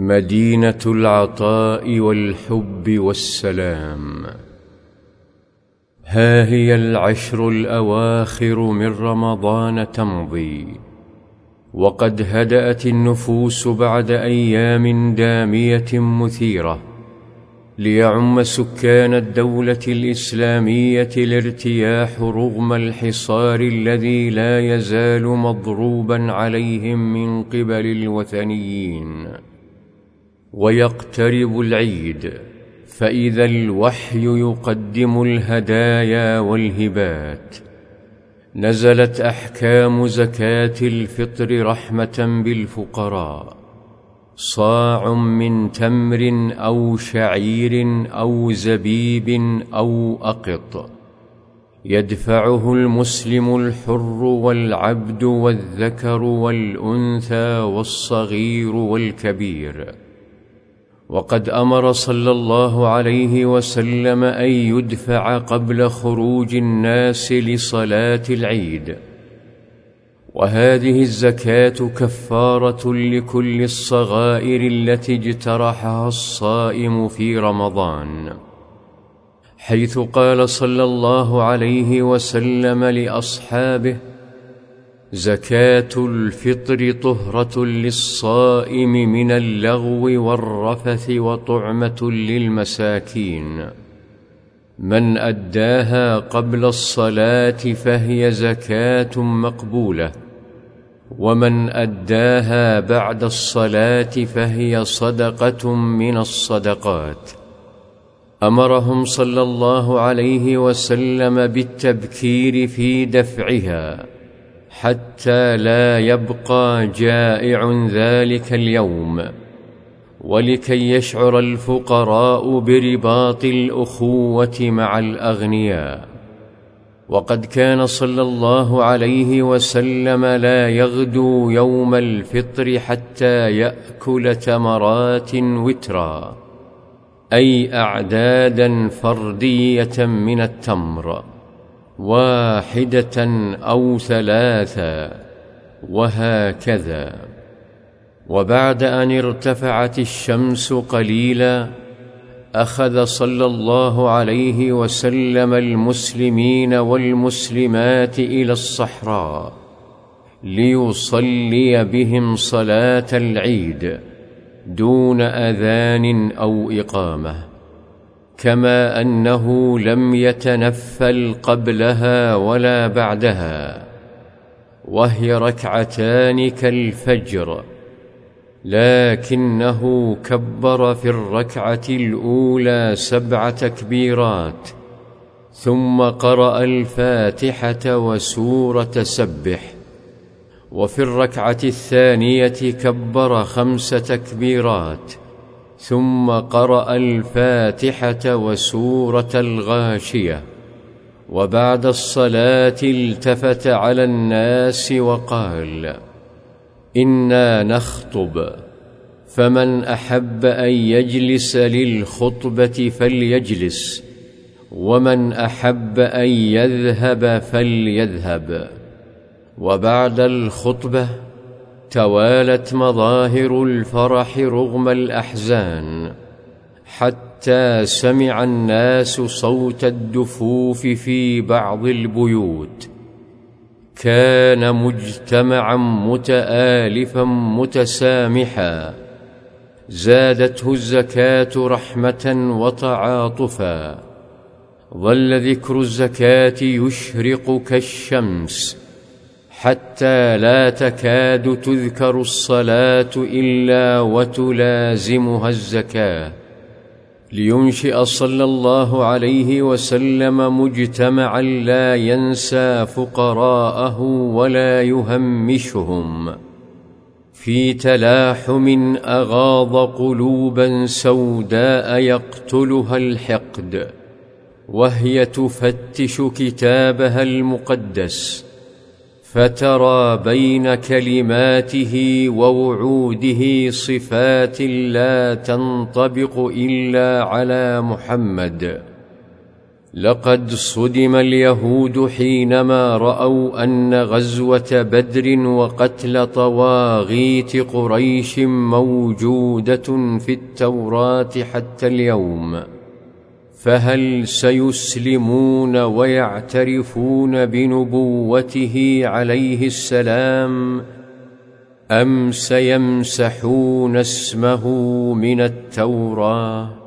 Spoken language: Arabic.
مدينة العطاء والحب والسلام. ها هي العشر الأواخر من رمضان تمضي وقد هدأت النفوس بعد أيام دامية مثيرة ليعم سكان الدولة الإسلامية الارتياح رغم الحصار الذي لا يزال مضروبا عليهم من قبل الوثنيين. ويقترب العيد فإذا الوحي يقدم الهدايا والهبات. نزلت أحكام زكاة الفطر رحمة بالفقراء. صاع من تمر أو شعير أو زبيب أو أقط. يدفعه المسلم الحر والعبد والذكر والأنثى والصغير والكبير. وقد أمر صلى الله عليه وسلم أن يدفع قبل خروج الناس لصلاة العيد. وهذه الزكاة كفارة لكل الصغائر التي اجترحها الصائم في رمضان. حيث قال صلى الله عليه وسلم لأصحابه زكاة الفطر طهرة للصائم من اللغو والرفث وطعمة للمساكين. من أداها قبل الصلاة فهي زكاة مقبولة. ومن أداها بعد الصلاة فهي صدقة من الصدقات. أمرهم صلى الله عليه وسلم بالتبكير في دفعها. حتى لا يبقى جائع ذلك اليوم. ولكي يشعر الفقراء برباط الأخوة مع الأغنياء. وقد كان صلى الله عليه وسلم لا يغدو يوم الفطر حتى يأكل تمرات وترا. أي أعدادا فردية من التمر. واحدة أو ثلاثا وهكذا. وبعد أن ارتفعت الشمس قليلا أخذ صلى الله عليه وسلم المسلمين والمسلمات إلى الصحراء ليصلي بهم صلاة العيد دون أذان أو إقامة. كما أنه لم يتنفل قبلها ولا بعدها وهي ركعتان كالفجر لكنه كبر في الركعة الأولى سبع تكبيرات ثم قرأ الفاتحة وسورة سبح وفي الركعة الثانية كبر خمس تكبيرات ثم قرأ الفاتحة وسورة الغاشية وبعد الصلاة التفت على الناس وقال إنا نخطب فمن أحب أن يجلس للخطبة فليجلس ومن أحب أن يذهب فليذهب وبعد الخطبة توالت مظاهر الفرح رغم الأحزان حتى سمع الناس صوت الدفوف في بعض البيوت. كان مجتمعا متالفا متسامحا. زادته الزكاة رحمة وتعاطفا. ظل ذكر الزكاة يشرق كالشمس. حتى لا تكاد تذكر الصلاة إلا وتلازمها الزكاة. لينشئ صلى الله عليه وسلم مجتمعا لا ينسى فقراءه ولا يهمشهم. في تلاحم أغاض قلوبا سوداء يقتلها الحقد وهي تفتش كتابها المقدس. فترى بين كلماته ووعوده صفات لا تنطبق إلا على محمد. لقد صدم اليهود حينما رأوا أن غزوة بدر وقتل طواغيت قريش موجودة في التوراة حتى اليوم. فهل سيسلمون ويعترفون بنبوته عليه السلام أم سيمسحون اسمه من التوراة؟